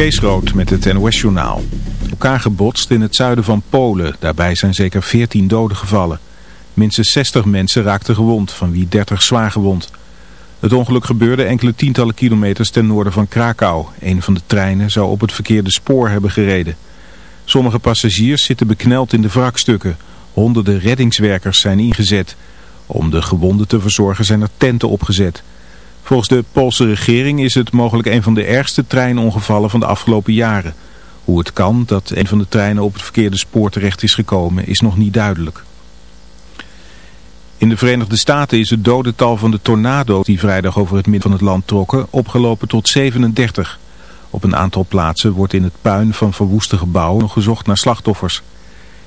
Kees Rood met het NOS-journaal. Elkaar gebotst in het zuiden van Polen. Daarbij zijn zeker 14 doden gevallen. Minstens 60 mensen raakten gewond, van wie 30 zwaar gewond. Het ongeluk gebeurde enkele tientallen kilometers ten noorden van Krakau. Een van de treinen zou op het verkeerde spoor hebben gereden. Sommige passagiers zitten bekneld in de wrakstukken. Honderden reddingswerkers zijn ingezet. Om de gewonden te verzorgen zijn er tenten opgezet. Volgens de Poolse regering is het mogelijk een van de ergste treinongevallen van de afgelopen jaren. Hoe het kan dat een van de treinen op het verkeerde spoor terecht is gekomen is nog niet duidelijk. In de Verenigde Staten is het dodental van de tornado's die vrijdag over het midden van het land trokken opgelopen tot 37. Op een aantal plaatsen wordt in het puin van verwoeste gebouwen gezocht naar slachtoffers.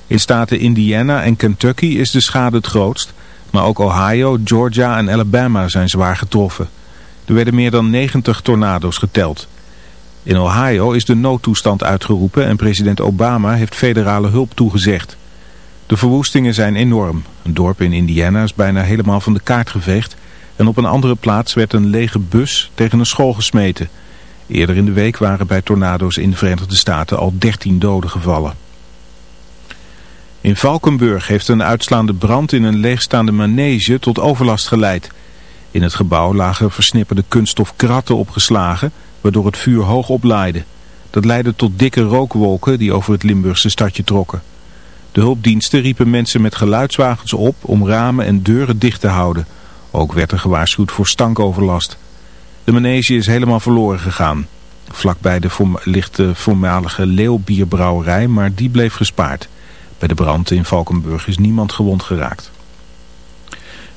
In staten Indiana en Kentucky is de schade het grootst, maar ook Ohio, Georgia en Alabama zijn zwaar getroffen. Er werden meer dan 90 tornado's geteld. In Ohio is de noodtoestand uitgeroepen en president Obama heeft federale hulp toegezegd. De verwoestingen zijn enorm. Een dorp in Indiana is bijna helemaal van de kaart geveegd en op een andere plaats werd een lege bus tegen een school gesmeten. Eerder in de week waren bij tornado's in de Verenigde Staten al 13 doden gevallen. In Valkenburg heeft een uitslaande brand in een leegstaande manege tot overlast geleid. In het gebouw lagen versnipperde kunststofkratten opgeslagen, waardoor het vuur hoog oplaaide. Dat leidde tot dikke rookwolken die over het Limburgse stadje trokken. De hulpdiensten riepen mensen met geluidswagens op om ramen en deuren dicht te houden. Ook werd er gewaarschuwd voor stankoverlast. De manege is helemaal verloren gegaan. Vlakbij de ligt de voormalige Leeuwbierbrouwerij, maar die bleef gespaard. Bij de brand in Valkenburg is niemand gewond geraakt.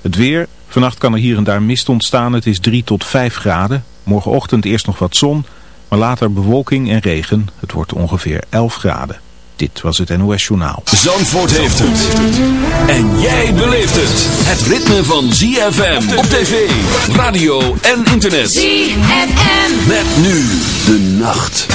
Het weer, Vannacht kan er hier en daar mist ontstaan. Het is 3 tot 5 graden. Morgenochtend eerst nog wat zon, maar later bewolking en regen. Het wordt ongeveer 11 graden. Dit was het NOS Journaal. Zandvoort heeft het. En jij beleeft het. Het ritme van ZFM op tv, radio en internet. ZFM. Met nu de nacht.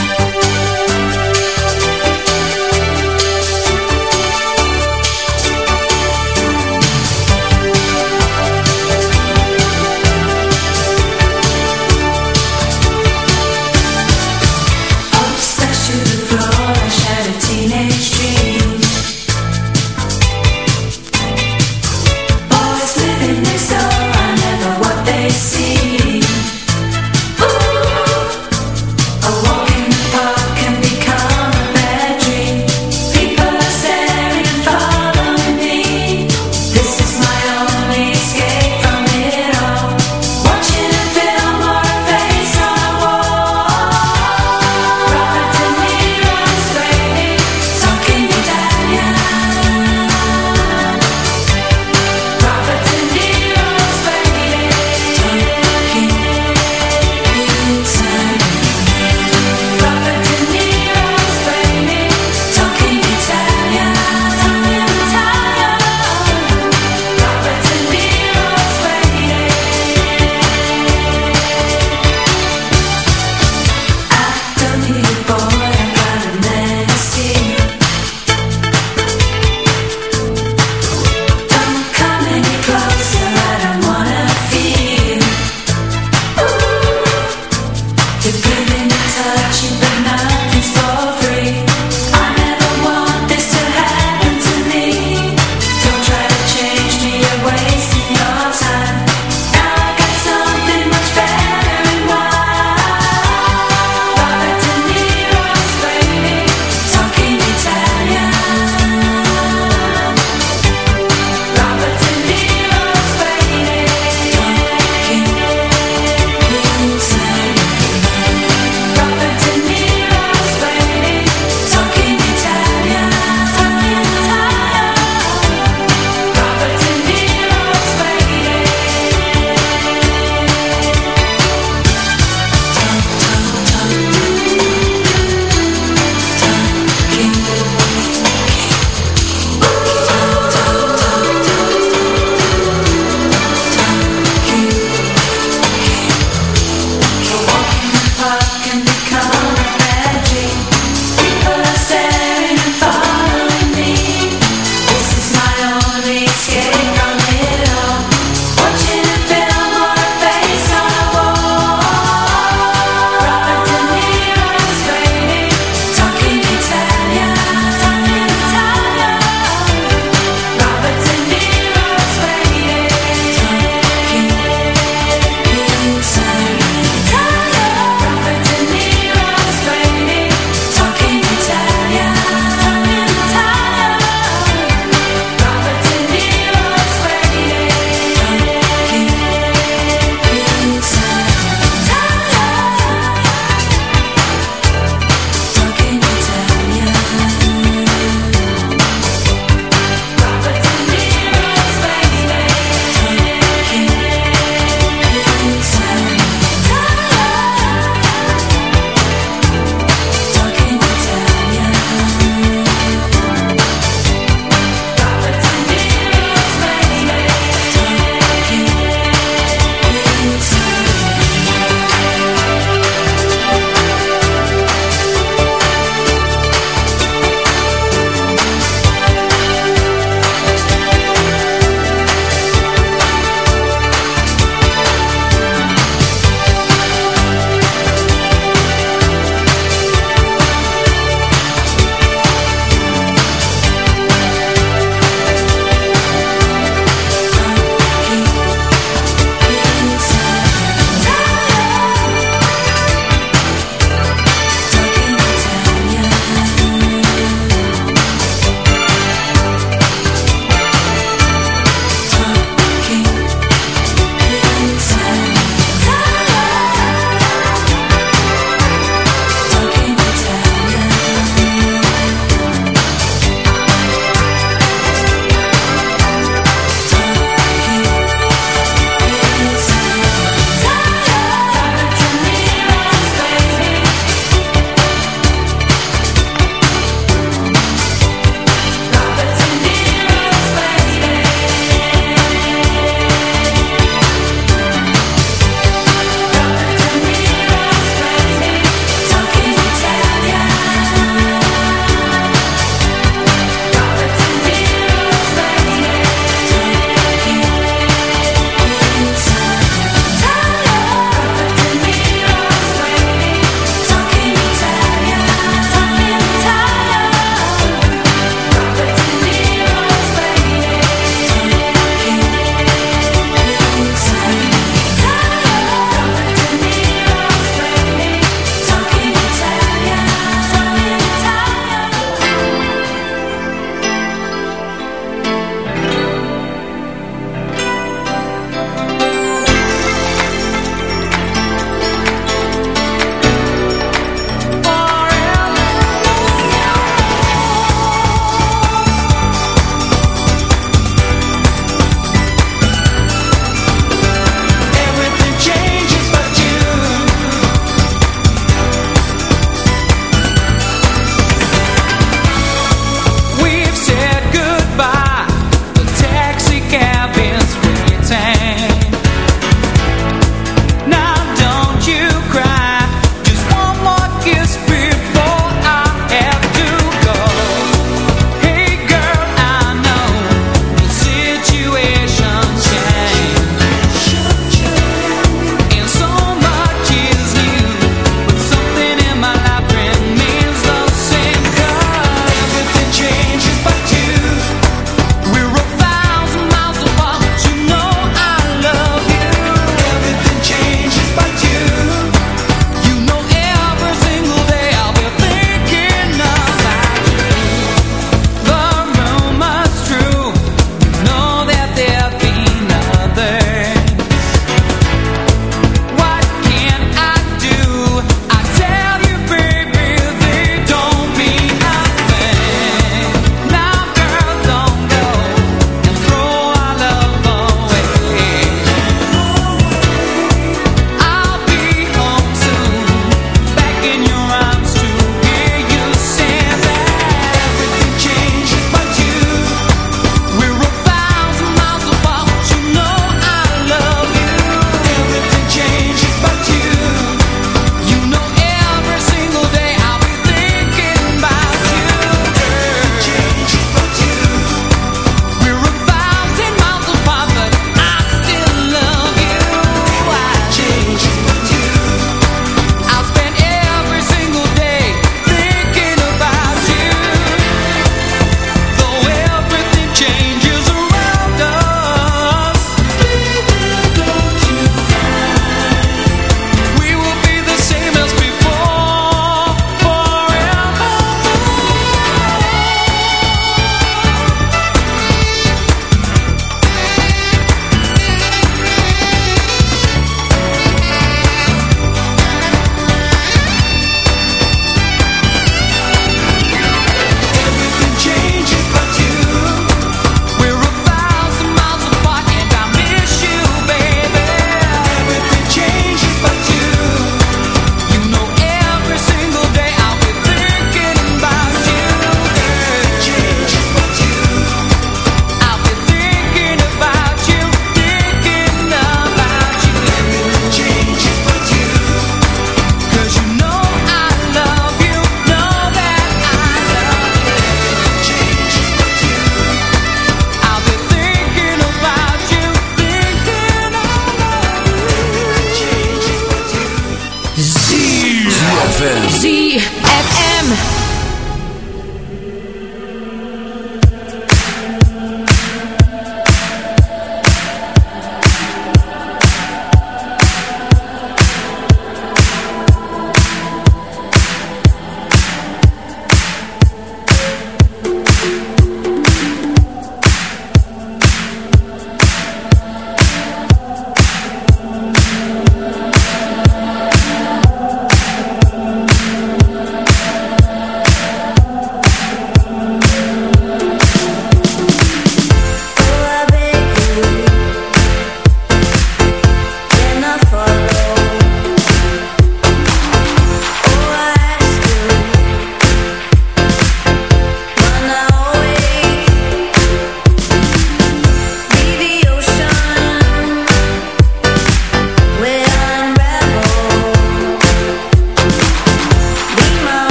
ZFM. ZFM.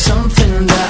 something that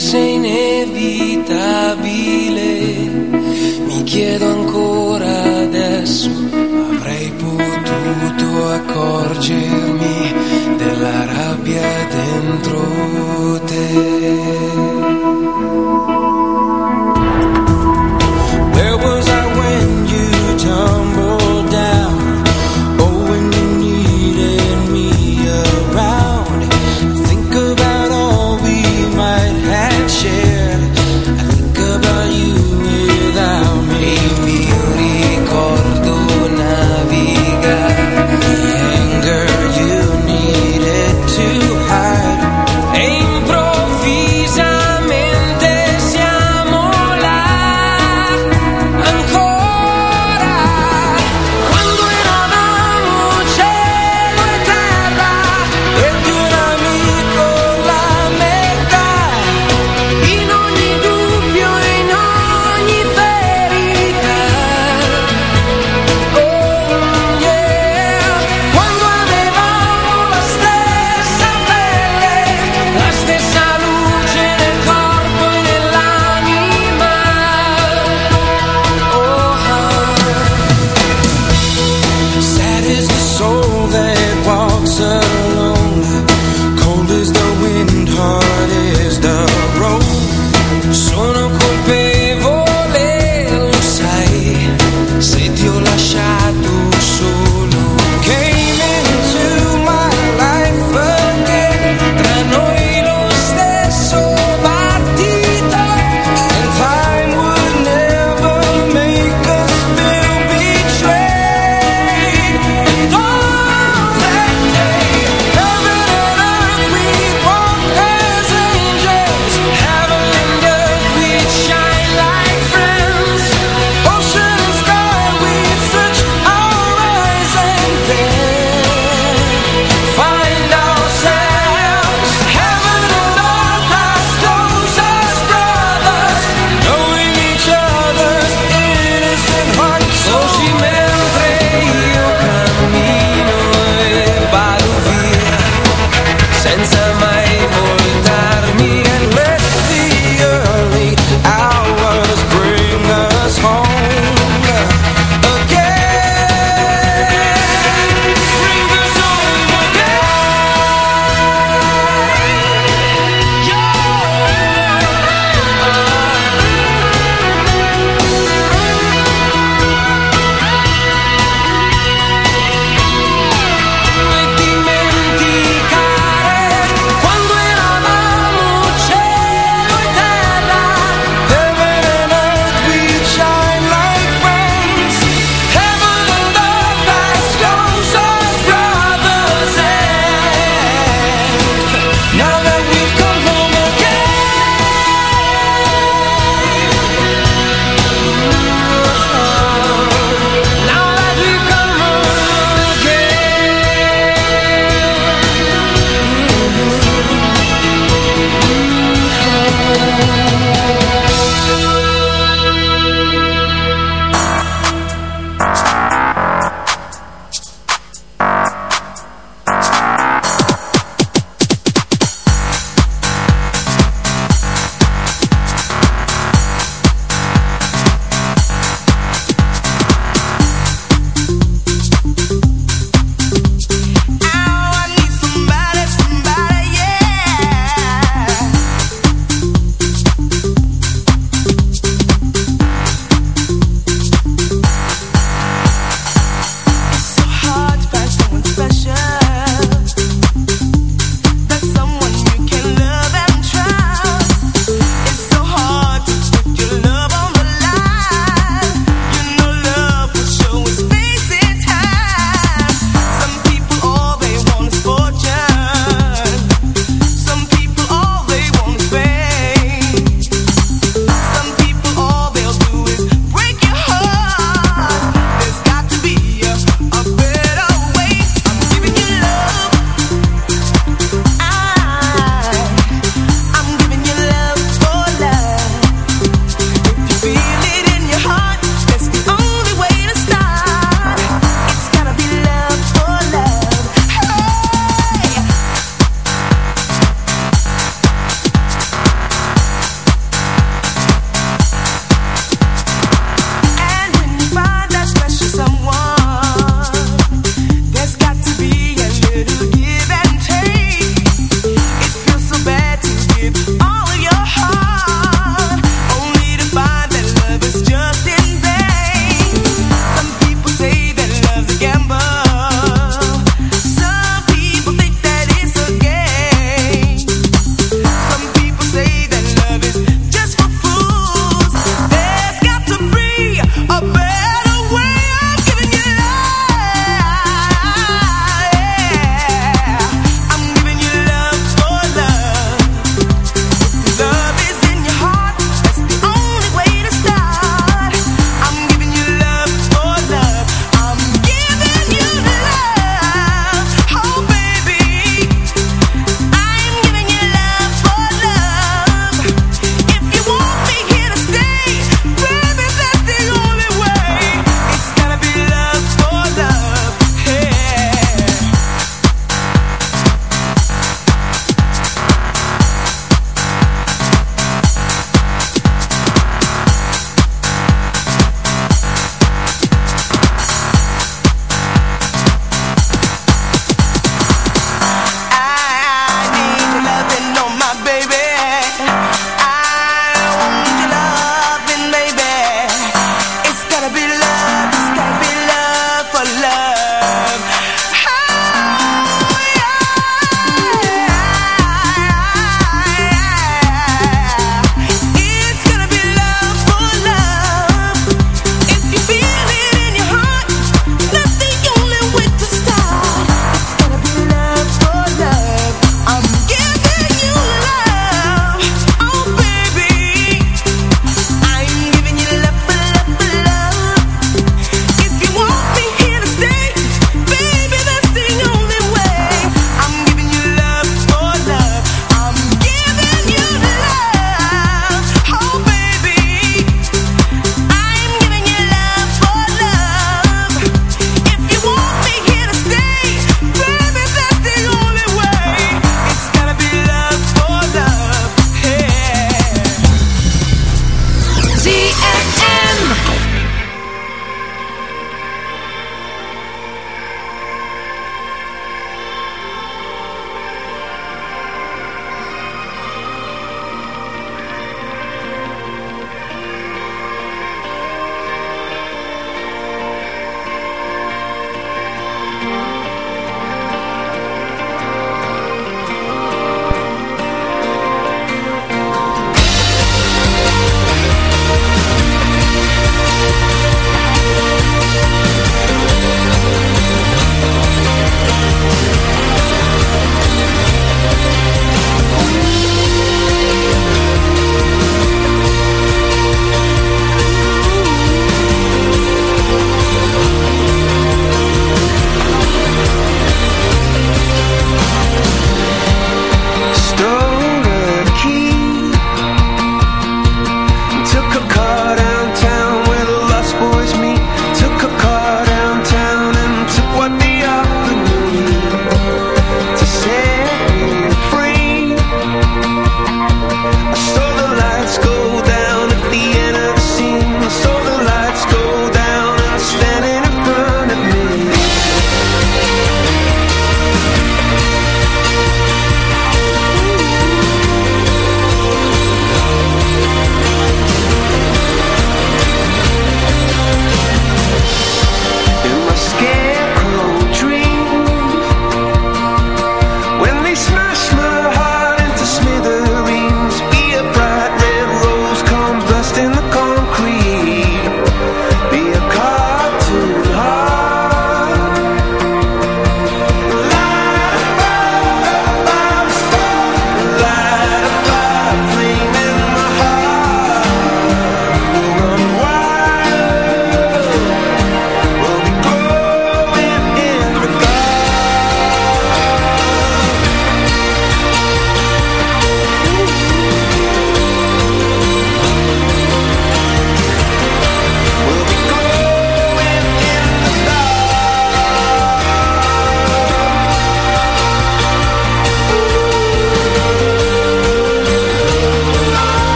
se inevitabile. Mi chiedo ancora adesso, avrei potuto accorgermi della rabbia dentro te.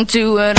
Won't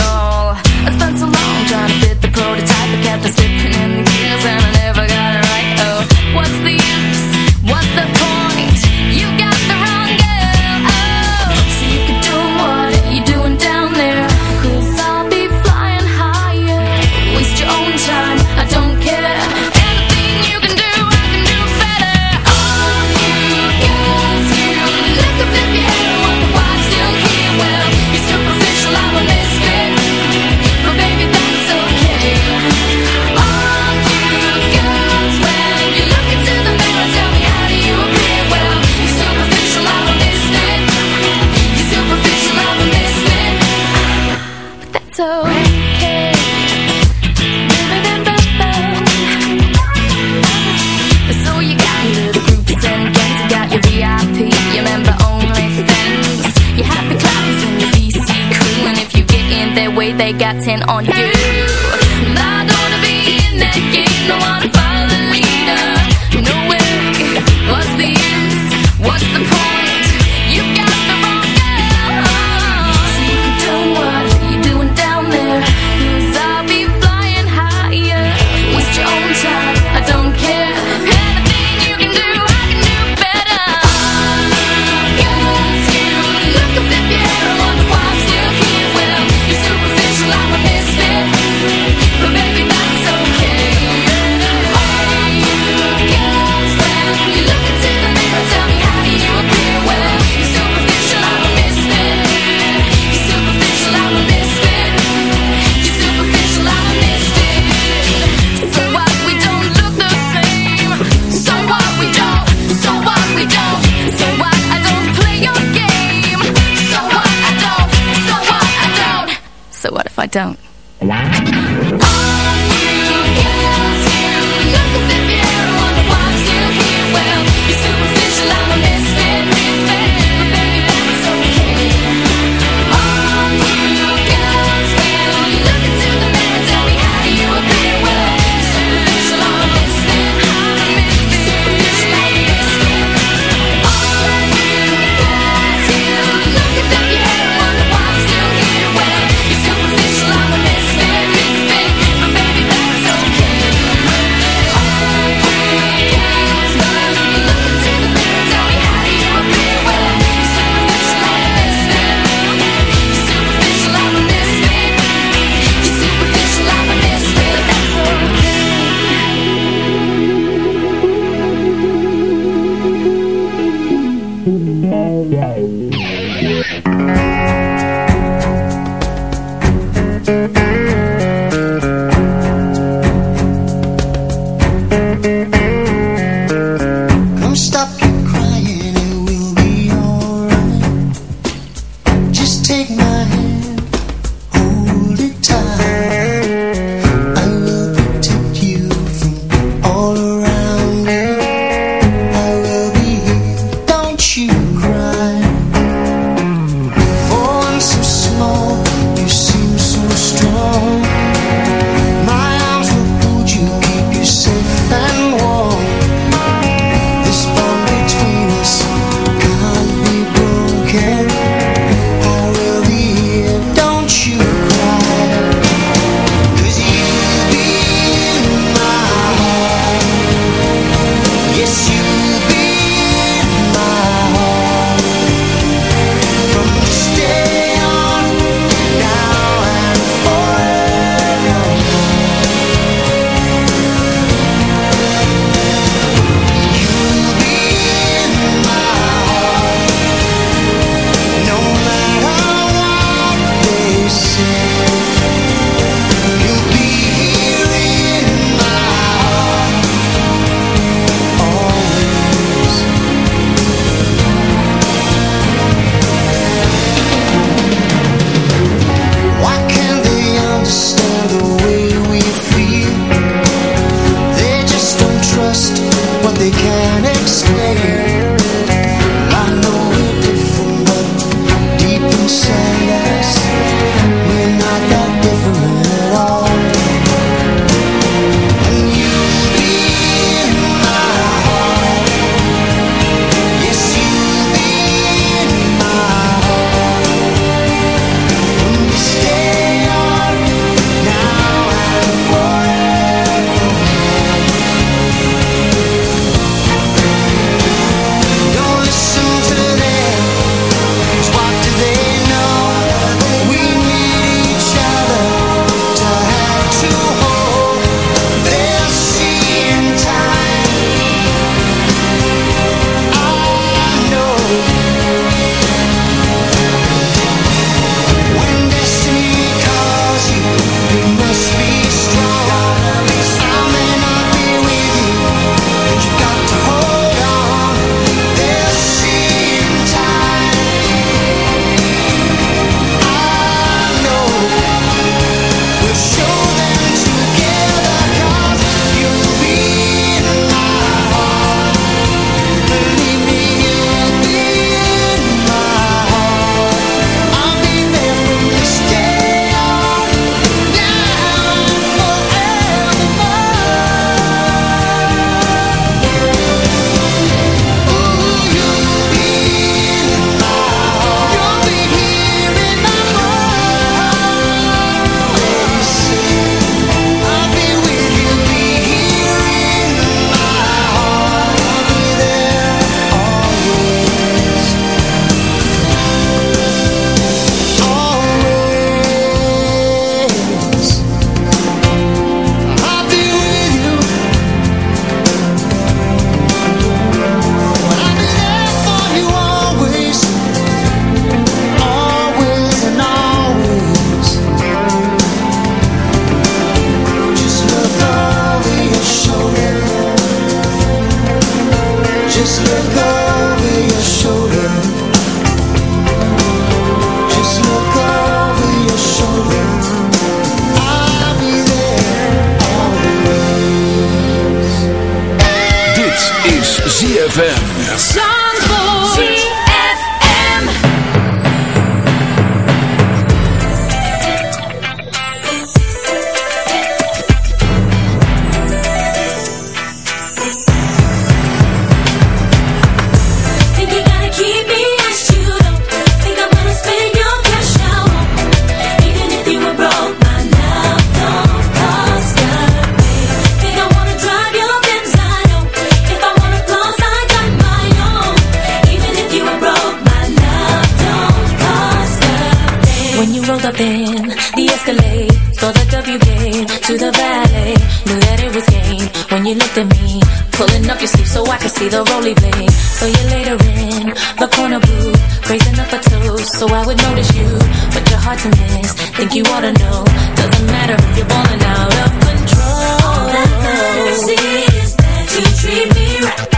when you looked at me. Pulling up your sleeve so I could see the roly blade So you later in the corner booth Raising up a toast so I would notice you. But your hard to miss. think you ought to know. Doesn't matter if you're balling out of control. All that matters is that you treat me right.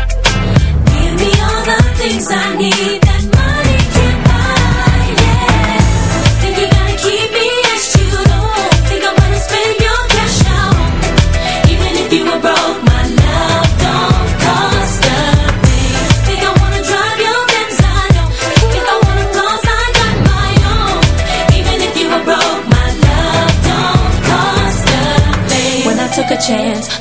Give me all the things I need.